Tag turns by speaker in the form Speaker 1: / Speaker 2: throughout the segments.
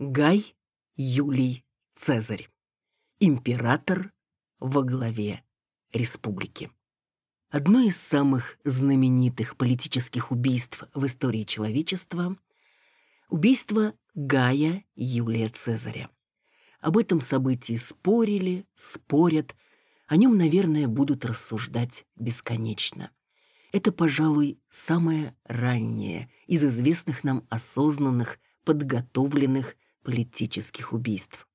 Speaker 1: Гай Юлий Цезарь. Император во главе республики. Одно из самых знаменитых политических убийств в истории человечества – убийство Гая Юлия Цезаря. Об этом событии спорили, спорят, о нем, наверное, будут рассуждать бесконечно. Это, пожалуй, самое раннее из известных нам осознанных, подготовленных политических убийств.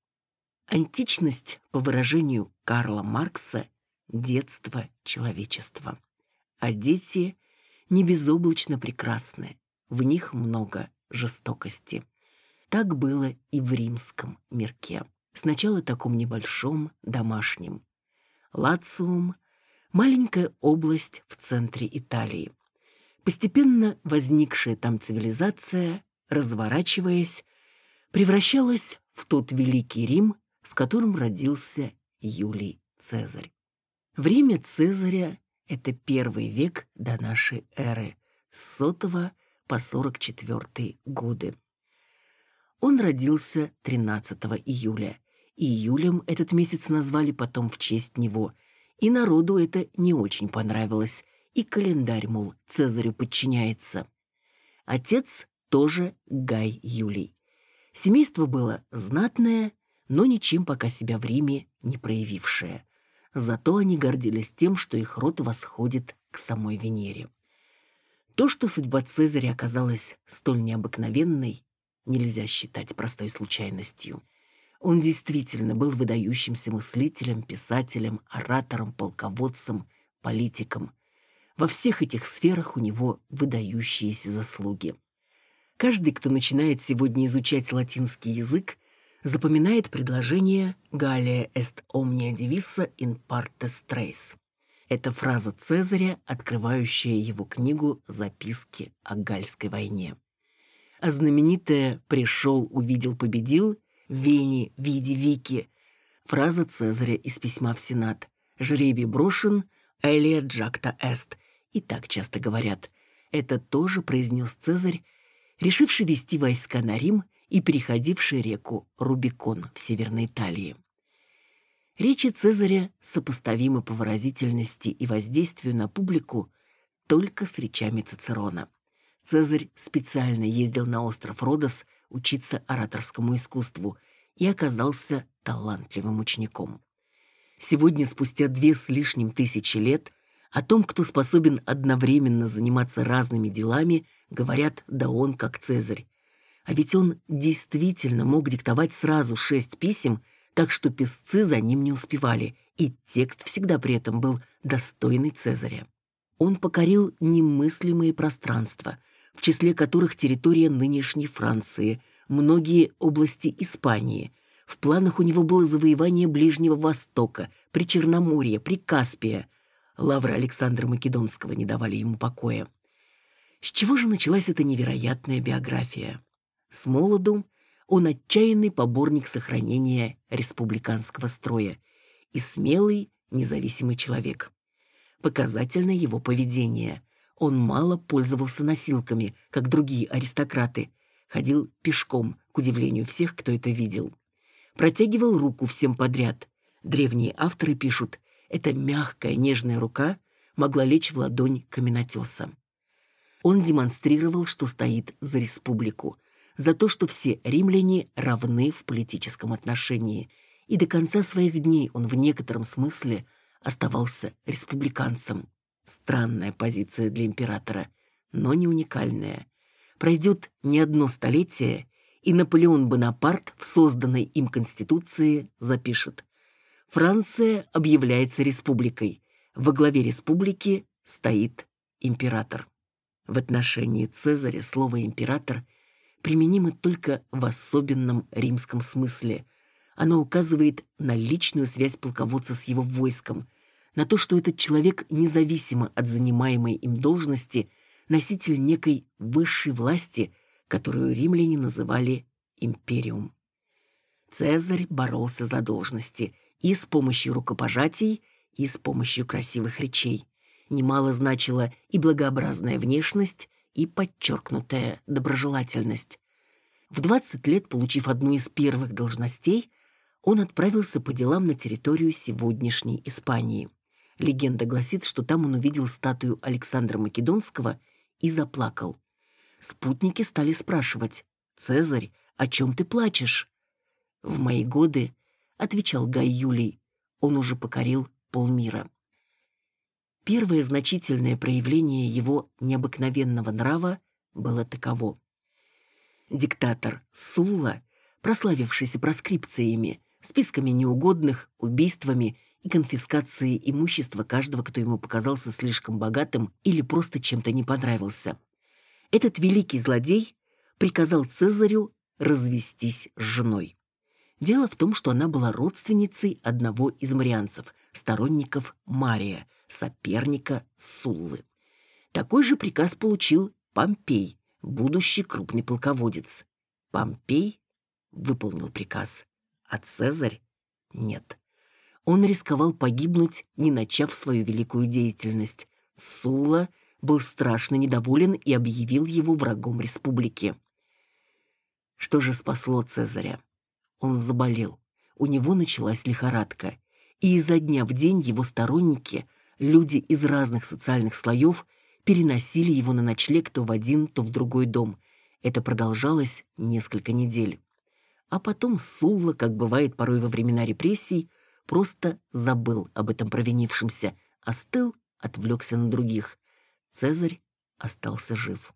Speaker 1: Античность, по выражению Карла Маркса, детство человечества. А дети не безоблачно прекрасны, в них много жестокости. Так было и в римском мирке. Сначала таком небольшом, домашнем. Лациум — маленькая область в центре Италии. Постепенно возникшая там цивилизация, разворачиваясь, превращалась в тот великий Рим, в котором родился Юлий Цезарь. Время Цезаря — это первый век до нашей эры, с сотого по 44 годы. Он родился 13 июля. Июлем этот месяц назвали потом в честь него, и народу это не очень понравилось, и календарь, мол, Цезарю подчиняется. Отец тоже Гай Юлий. Семейство было знатное, но ничем пока себя в Риме не проявившее. Зато они гордились тем, что их род восходит к самой Венере. То, что судьба Цезаря оказалась столь необыкновенной, нельзя считать простой случайностью. Он действительно был выдающимся мыслителем, писателем, оратором, полководцем, политиком. Во всех этих сферах у него выдающиеся заслуги. Каждый, кто начинает сегодня изучать латинский язык, запоминает предложение «Галия est omnia divisa in partes tres». Это фраза Цезаря, открывающая его книгу «Записки о Гальской войне». А знаменитая «Пришел, увидел, победил» «Вени, види, вики» фраза Цезаря из письма в Сенат «Жребий брошен, элия джакта эст» и так часто говорят. Это тоже произнес Цезарь, решивший вести войска на Рим и переходивший реку Рубикон в Северной Италии. Речи Цезаря сопоставимы по выразительности и воздействию на публику только с речами Цицерона. Цезарь специально ездил на остров Родос учиться ораторскому искусству и оказался талантливым учеником. Сегодня, спустя две с лишним тысячи лет, о том, кто способен одновременно заниматься разными делами, говорят «да он как Цезарь». А ведь он действительно мог диктовать сразу шесть писем, так что писцы за ним не успевали, и текст всегда при этом был достойный Цезаря. Он покорил немыслимые пространства, в числе которых территория нынешней Франции, многие области Испании. В планах у него было завоевание Ближнего Востока, Причерноморья, Прикаспия. Лавры Александра Македонского не давали ему покоя. С чего же началась эта невероятная биография? С молоду он отчаянный поборник сохранения республиканского строя и смелый, независимый человек. Показательно его поведение. Он мало пользовался носилками, как другие аристократы. Ходил пешком, к удивлению всех, кто это видел. Протягивал руку всем подряд. Древние авторы пишут, эта мягкая, нежная рука могла лечь в ладонь каменотеса. Он демонстрировал, что стоит за республику, за то, что все римляне равны в политическом отношении, и до конца своих дней он в некотором смысле оставался республиканцем. Странная позиция для императора, но не уникальная. Пройдет не одно столетие, и Наполеон Бонапарт в созданной им Конституции запишет «Франция объявляется республикой. Во главе республики стоит император». В отношении Цезаря слово «император» применимо только в особенном римском смысле. Оно указывает на личную связь полководца с его войском, на то, что этот человек, независимо от занимаемой им должности, носитель некой высшей власти, которую римляне называли империум. Цезарь боролся за должности и с помощью рукопожатий, и с помощью красивых речей немало значила и благообразная внешность, и подчеркнутая доброжелательность. В 20 лет, получив одну из первых должностей, он отправился по делам на территорию сегодняшней Испании. Легенда гласит, что там он увидел статую Александра Македонского и заплакал. Спутники стали спрашивать, «Цезарь, о чем ты плачешь?» «В мои годы», — отвечал Гай Юлий, он уже покорил полмира. Первое значительное проявление его необыкновенного нрава было таково. Диктатор Сулла, прославившийся проскрипциями, списками неугодных, убийствами и конфискацией имущества каждого, кто ему показался слишком богатым или просто чем-то не понравился. Этот великий злодей приказал Цезарю развестись с женой. Дело в том, что она была родственницей одного из марианцев, сторонников Мария, соперника Суллы. Такой же приказ получил Помпей, будущий крупный полководец. Помпей выполнил приказ, а Цезарь — нет. Он рисковал погибнуть, не начав свою великую деятельность. Сулла был страшно недоволен и объявил его врагом республики. Что же спасло Цезаря? Он заболел. У него началась лихорадка. И изо дня в день его сторонники, люди из разных социальных слоев, переносили его на ночлег то в один, то в другой дом. Это продолжалось несколько недель. А потом Сулла, как бывает порой во времена репрессий, просто забыл об этом провинившемся, остыл, отвлекся на других. Цезарь остался жив.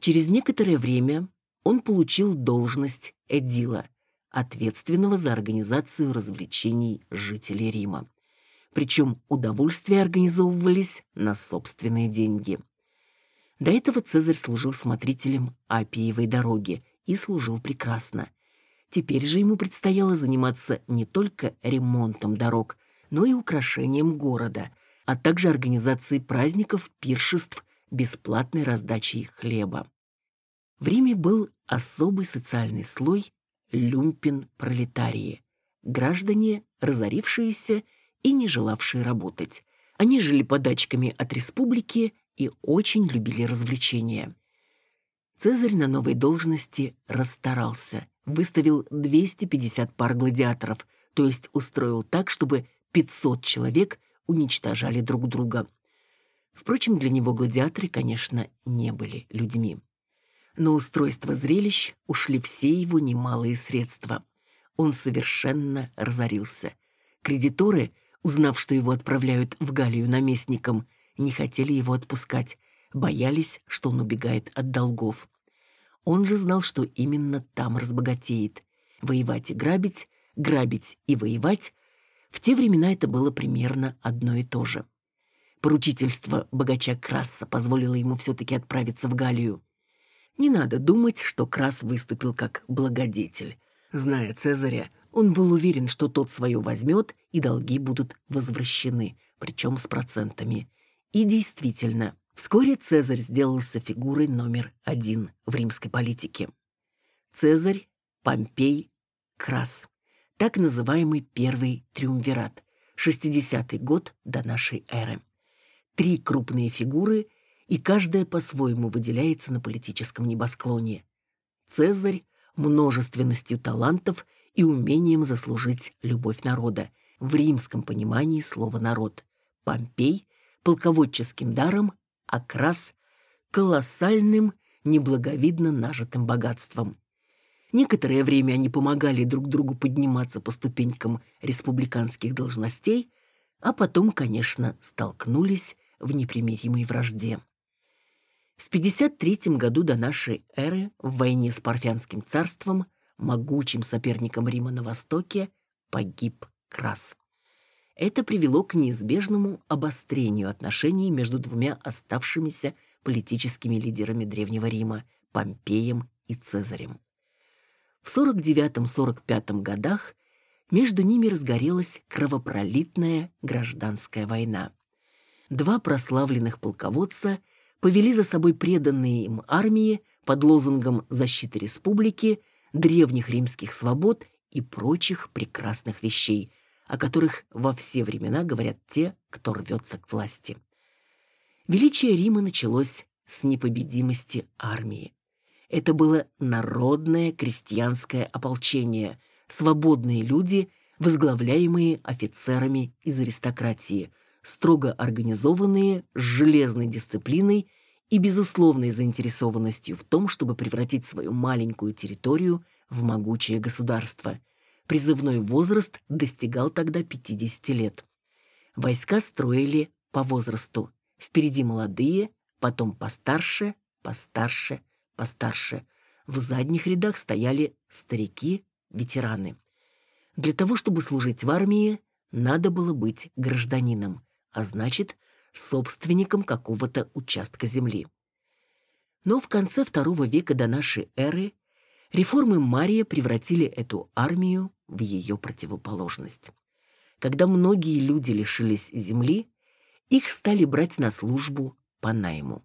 Speaker 1: Через некоторое время он получил должность эдила, ответственного за организацию развлечений жителей Рима. Причем удовольствия организовывались на собственные деньги. До этого Цезарь служил смотрителем Апиевой дороги и служил прекрасно. Теперь же ему предстояло заниматься не только ремонтом дорог, но и украшением города, а также организацией праздников, пиршеств, бесплатной раздачей хлеба. В Риме был особый социальный слой люмпин-пролетарии, граждане, разорившиеся и не желавшие работать. Они жили подачками от республики и очень любили развлечения. Цезарь на новой должности расстарался, выставил 250 пар гладиаторов, то есть устроил так, чтобы 500 человек уничтожали друг друга. Впрочем, для него гладиаторы, конечно, не были людьми. На устройство зрелищ ушли все его немалые средства. Он совершенно разорился. Кредиторы, узнав, что его отправляют в Галию наместником, не хотели его отпускать, боялись, что он убегает от долгов. Он же знал, что именно там разбогатеет. Воевать и грабить, грабить и воевать — в те времена это было примерно одно и то же. Поручительство богача Краса позволило ему все-таки отправиться в Галию. Не надо думать, что Крас выступил как благодетель. Зная Цезаря, он был уверен, что тот свое возьмет, и долги будут возвращены, причем с процентами. И действительно, вскоре Цезарь сделался фигурой номер один в римской политике. Цезарь, Помпей, Крас. Так называемый первый триумвират. 60-й год до нашей эры. Три крупные фигуры, и каждая по-своему выделяется на политическом небосклоне. Цезарь множественностью талантов и умением заслужить любовь народа, в римском понимании слова «народ». Помпей – полководческим даром, а Крас – колоссальным, неблаговидно нажитым богатством. Некоторое время они помогали друг другу подниматься по ступенькам республиканских должностей, а потом, конечно, столкнулись в непримиримой вражде. В 53 году до нашей эры в войне с Парфянским царством, могучим соперником Рима на востоке, погиб Крас. Это привело к неизбежному обострению отношений между двумя оставшимися политическими лидерами Древнего Рима – Помпеем и Цезарем. В 49-45 годах между ними разгорелась кровопролитная гражданская война. Два прославленных полководца – повели за собой преданные им армии под лозунгом защиты республики, древних римских свобод и прочих прекрасных вещей, о которых во все времена говорят те, кто рвется к власти. Величие Рима началось с непобедимости армии. Это было народное крестьянское ополчение, свободные люди, возглавляемые офицерами из аристократии, строго организованные, с железной дисциплиной и безусловной заинтересованностью в том, чтобы превратить свою маленькую территорию в могучее государство. Призывной возраст достигал тогда 50 лет. Войска строили по возрасту. Впереди молодые, потом постарше, постарше, постарше. В задних рядах стояли старики, ветераны. Для того, чтобы служить в армии, надо было быть гражданином, а значит, собственником какого-то участка земли. Но в конце второго века до нашей эры реформы Мария превратили эту армию в ее противоположность. Когда многие люди лишились земли, их стали брать на службу по найму.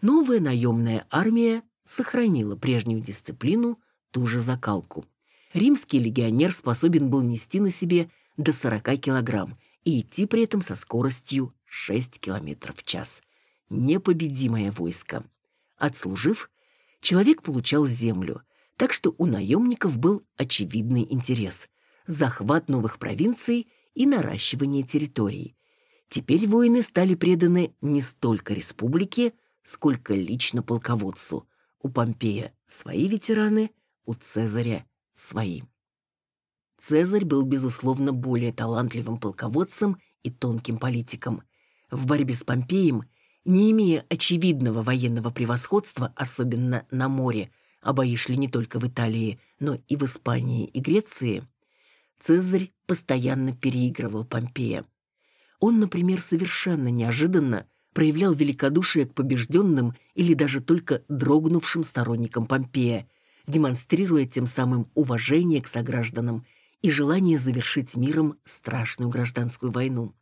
Speaker 1: Новая наемная армия сохранила прежнюю дисциплину, ту же закалку. Римский легионер способен был нести на себе до 40 килограмм и идти при этом со скоростью 6 километров в час. Непобедимое войско. Отслужив, человек получал землю, так что у наемников был очевидный интерес – захват новых провинций и наращивание территорий. Теперь воины стали преданы не столько республике, сколько лично полководцу. У Помпея свои ветераны, у Цезаря свои. Цезарь был, безусловно, более талантливым полководцем и тонким политиком. В борьбе с Помпеем, не имея очевидного военного превосходства, особенно на море, а бои шли не только в Италии, но и в Испании и Греции, Цезарь постоянно переигрывал Помпея. Он, например, совершенно неожиданно проявлял великодушие к побежденным или даже только дрогнувшим сторонникам Помпея, демонстрируя тем самым уважение к согражданам и желание завершить миром страшную гражданскую войну.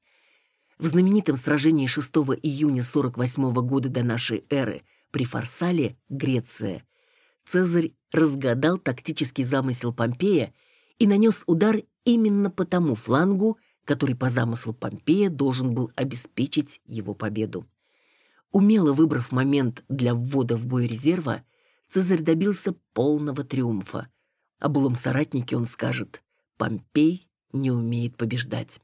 Speaker 1: В знаменитом сражении 6 июня 48 года до нашей эры при Фарсале, Греция, Цезарь разгадал тактический замысел Помпея и нанес удар именно по тому флангу, который по замыслу Помпея должен был обеспечить его победу. Умело выбрав момент для ввода в бой резерва, Цезарь добился полного триумфа. О былом соратнике он скажет «Помпей не умеет побеждать».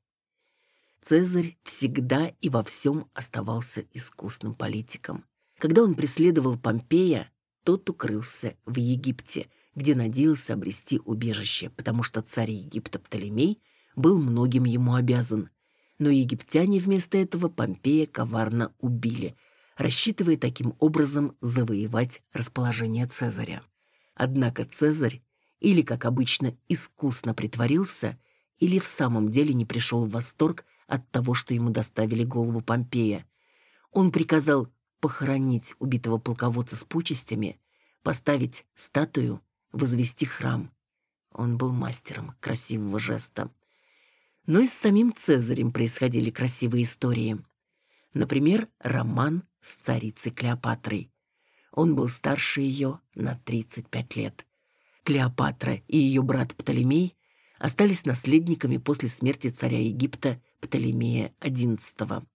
Speaker 1: Цезарь всегда и во всем оставался искусным политиком. Когда он преследовал Помпея, тот укрылся в Египте, где надеялся обрести убежище, потому что царь Египта Птолемей был многим ему обязан. Но египтяне вместо этого Помпея коварно убили, рассчитывая таким образом завоевать расположение Цезаря. Однако Цезарь или, как обычно, искусно притворился, или в самом деле не пришел в восторг от того, что ему доставили голову Помпея. Он приказал похоронить убитого полководца с почестями, поставить статую, возвести храм. Он был мастером красивого жеста но и с самим Цезарем происходили красивые истории. Например, роман с царицей Клеопатрой. Он был старше ее на 35 лет. Клеопатра и ее брат Птолемей остались наследниками после смерти царя Египта Птолемея XI.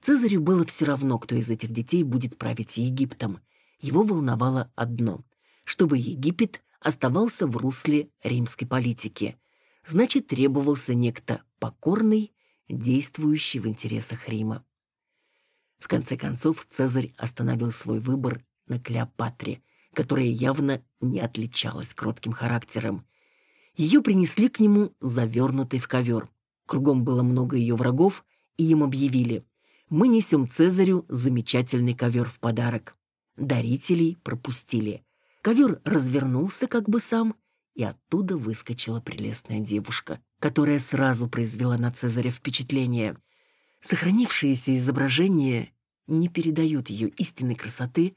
Speaker 1: Цезарю было все равно, кто из этих детей будет править Египтом. Его волновало одно – чтобы Египет оставался в русле римской политики – значит, требовался некто покорный, действующий в интересах Рима. В конце концов, Цезарь остановил свой выбор на Клеопатре, которая явно не отличалась кротким характером. Ее принесли к нему завернутой в ковер. Кругом было много ее врагов, и им объявили «Мы несем Цезарю замечательный ковер в подарок». Дарителей пропустили. Ковер развернулся как бы сам и оттуда выскочила прелестная девушка, которая сразу произвела на Цезаря впечатление. Сохранившиеся изображения не передают ее истинной красоты,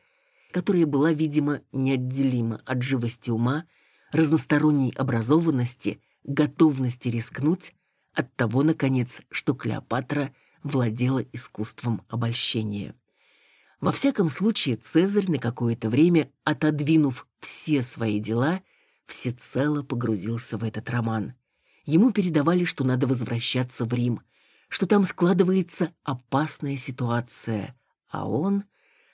Speaker 1: которая была, видимо, неотделима от живости ума, разносторонней образованности, готовности рискнуть, от того, наконец, что Клеопатра владела искусством обольщения. Во всяком случае, Цезарь на какое-то время, отодвинув все свои дела, всецело погрузился в этот роман. Ему передавали, что надо возвращаться в Рим, что там складывается опасная ситуация, а он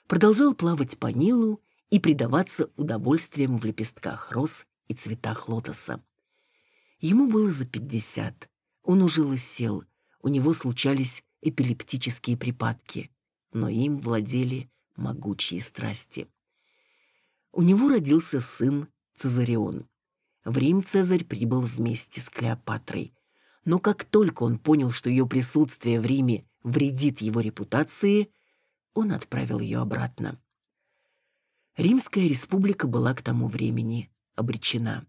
Speaker 1: продолжал плавать по Нилу и предаваться удовольствиям в лепестках роз и цветах лотоса. Ему было за пятьдесят. Он уже лысел, у него случались эпилептические припадки, но им владели могучие страсти. У него родился сын Цезарион. В Рим Цезарь прибыл вместе с Клеопатрой. Но как только он понял, что ее присутствие в Риме вредит его репутации, он отправил ее обратно. Римская республика была к тому времени обречена.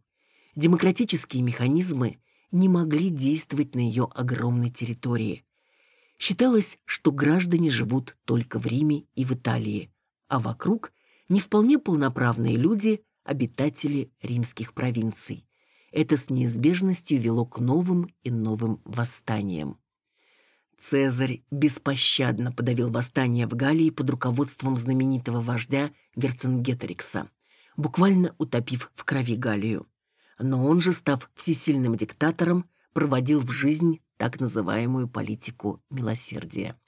Speaker 1: Демократические механизмы не могли действовать на ее огромной территории. Считалось, что граждане живут только в Риме и в Италии, а вокруг не вполне полноправные люди, обитатели римских провинций. Это с неизбежностью вело к новым и новым восстаниям. Цезарь беспощадно подавил восстание в Галлии под руководством знаменитого вождя Верцингеторикса, буквально утопив в крови Галлию. Но он же, став всесильным диктатором, проводил в жизнь так называемую политику милосердия.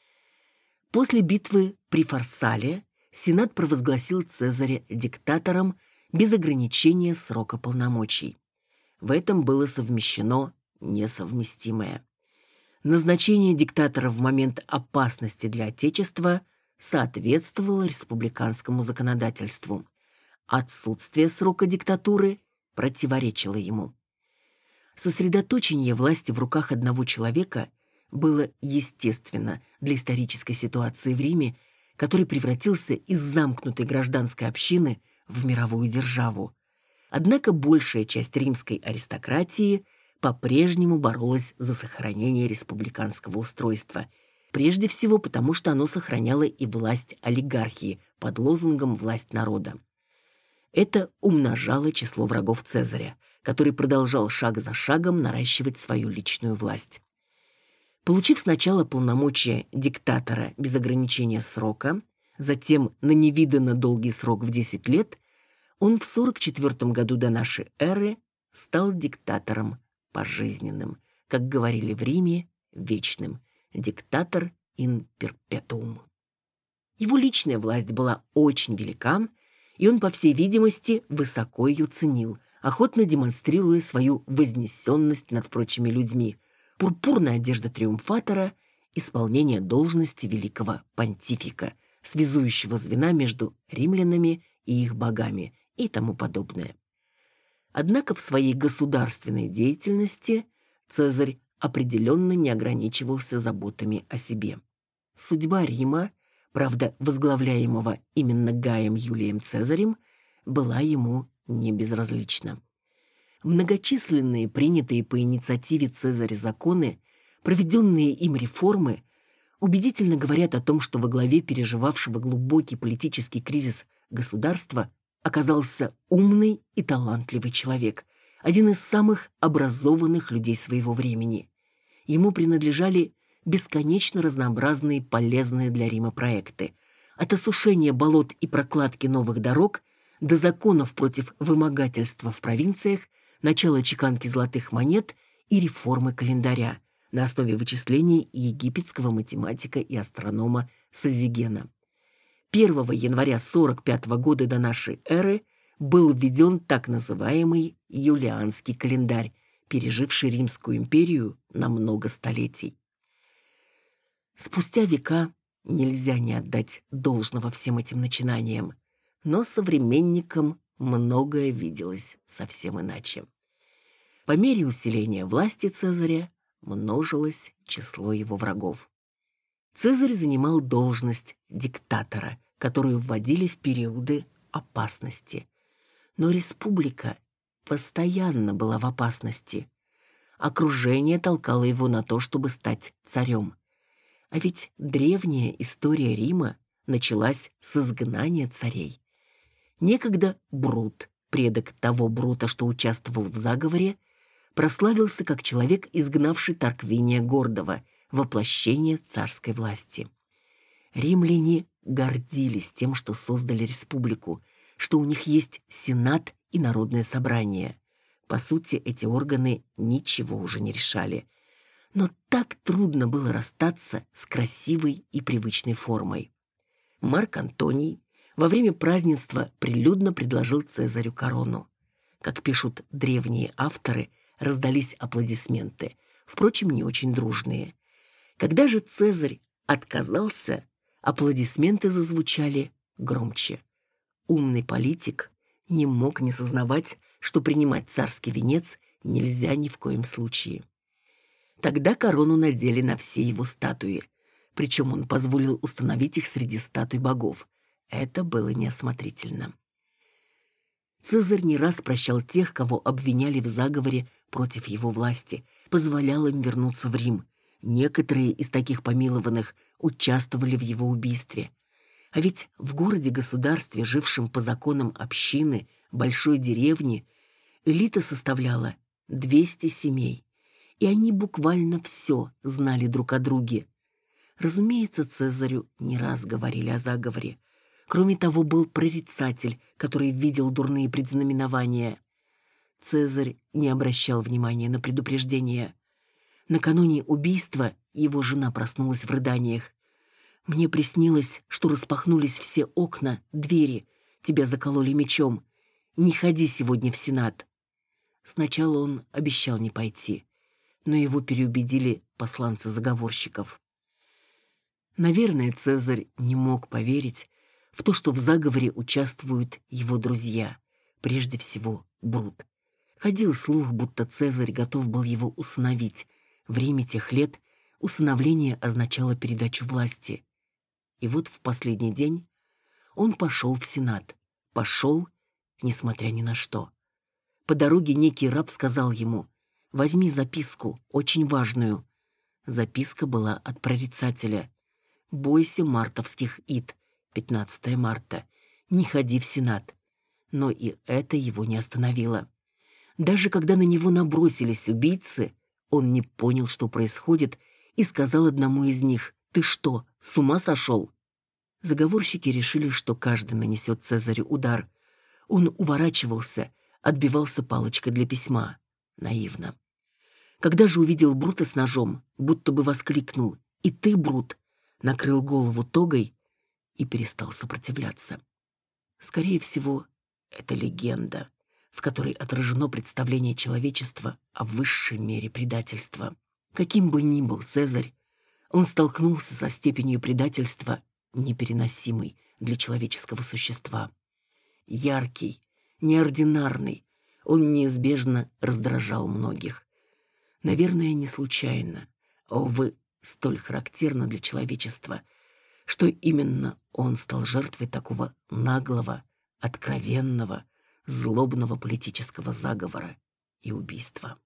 Speaker 1: После битвы при Фарсале Сенат провозгласил Цезаря диктатором без ограничения срока полномочий. В этом было совмещено несовместимое. Назначение диктатора в момент опасности для Отечества соответствовало республиканскому законодательству. Отсутствие срока диктатуры противоречило ему. Сосредоточение власти в руках одного человека было естественно для исторической ситуации в Риме, который превратился из замкнутой гражданской общины в мировую державу. Однако большая часть римской аристократии по-прежнему боролась за сохранение республиканского устройства, прежде всего потому, что оно сохраняло и власть олигархии под лозунгом «власть народа». Это умножало число врагов Цезаря, который продолжал шаг за шагом наращивать свою личную власть. Получив сначала полномочия диктатора без ограничения срока, затем на невиданно долгий срок в 10 лет, он в 44 году до нашей эры стал диктатором пожизненным, как говорили в Риме, вечным, диктатор in perpetuum. Его личная власть была очень велика, и он, по всей видимости, высоко ее ценил, охотно демонстрируя свою вознесенность над прочими людьми, пурпурная одежда триумфатора, исполнение должности великого понтифика, связующего звена между римлянами и их богами и тому подобное. Однако в своей государственной деятельности Цезарь определенно не ограничивался заботами о себе. Судьба Рима правда, возглавляемого именно Гаем Юлием Цезарем, была ему не безразлична. Многочисленные принятые по инициативе Цезаря законы, проведенные им реформы, убедительно говорят о том, что во главе переживавшего глубокий политический кризис государства оказался умный и талантливый человек, один из самых образованных людей своего времени. Ему принадлежали бесконечно разнообразные полезные для Рима проекты. От осушения болот и прокладки новых дорог до законов против вымогательства в провинциях, начала чеканки золотых монет и реформы календаря на основе вычислений египетского математика и астронома Сазигена. 1 января 45 года до нашей эры был введен так называемый Юлианский календарь, переживший Римскую империю на много столетий. Спустя века нельзя не отдать должного всем этим начинаниям, но современникам многое виделось совсем иначе. По мере усиления власти Цезаря множилось число его врагов. Цезарь занимал должность диктатора, которую вводили в периоды опасности. Но республика постоянно была в опасности. Окружение толкало его на то, чтобы стать царем. А ведь древняя история Рима началась с изгнания царей. Некогда Брут, предок того Брута, что участвовал в заговоре, прославился как человек, изгнавший Тарквиния Гордого, воплощение царской власти. Римляне гордились тем, что создали республику, что у них есть сенат и народное собрание. По сути, эти органы ничего уже не решали – но так трудно было расстаться с красивой и привычной формой. Марк Антоний во время празднества прилюдно предложил Цезарю корону. Как пишут древние авторы, раздались аплодисменты, впрочем, не очень дружные. Когда же Цезарь отказался, аплодисменты зазвучали громче. Умный политик не мог не сознавать, что принимать царский венец нельзя ни в коем случае. Тогда корону надели на все его статуи, причем он позволил установить их среди статуй богов. Это было неосмотрительно. Цезарь не раз прощал тех, кого обвиняли в заговоре против его власти, позволял им вернуться в Рим. Некоторые из таких помилованных участвовали в его убийстве. А ведь в городе-государстве, жившем по законам общины, большой деревни, элита составляла 200 семей, и они буквально все знали друг о друге. Разумеется, Цезарю не раз говорили о заговоре. Кроме того, был прорицатель, который видел дурные предзнаменования. Цезарь не обращал внимания на предупреждения. Накануне убийства его жена проснулась в рыданиях. «Мне приснилось, что распахнулись все окна, двери. Тебя закололи мечом. Не ходи сегодня в Сенат». Сначала он обещал не пойти, но его переубедили посланцы заговорщиков. Наверное, Цезарь не мог поверить в то, что в заговоре участвуют его друзья, прежде всего Брут. Ходил слух, будто Цезарь готов был его усыновить. В Риме тех лет усыновление означало передачу власти. И вот в последний день он пошел в Сенат. Пошел, несмотря ни на что. По дороге некий раб сказал ему, «Возьми записку, очень важную». Записка была от прорицателя. «Бойся мартовских ид, 15 марта. Не ходи в Сенат». Но и это его не остановило. Даже когда на него набросились убийцы, он не понял, что происходит, и сказал одному из них, «Ты что, с ума сошел?» Заговорщики решили, что каждый нанесет Цезарю удар. Он уворачивался, отбивался палочкой для письма. Наивно. Когда же увидел Брута с ножом, будто бы воскликнул «И ты, Брут!» накрыл голову тогой и перестал сопротивляться. Скорее всего, это легенда в которой отражено представление человечества о высшей мере предательства. Каким бы ни был Цезарь, он столкнулся со степенью предательства, непереносимой для человеческого существа. Яркий, неординарный, он неизбежно раздражал многих. Наверное, не случайно, а, увы, столь характерно для человечества, что именно он стал жертвой такого наглого, откровенного, злобного политического заговора и убийства.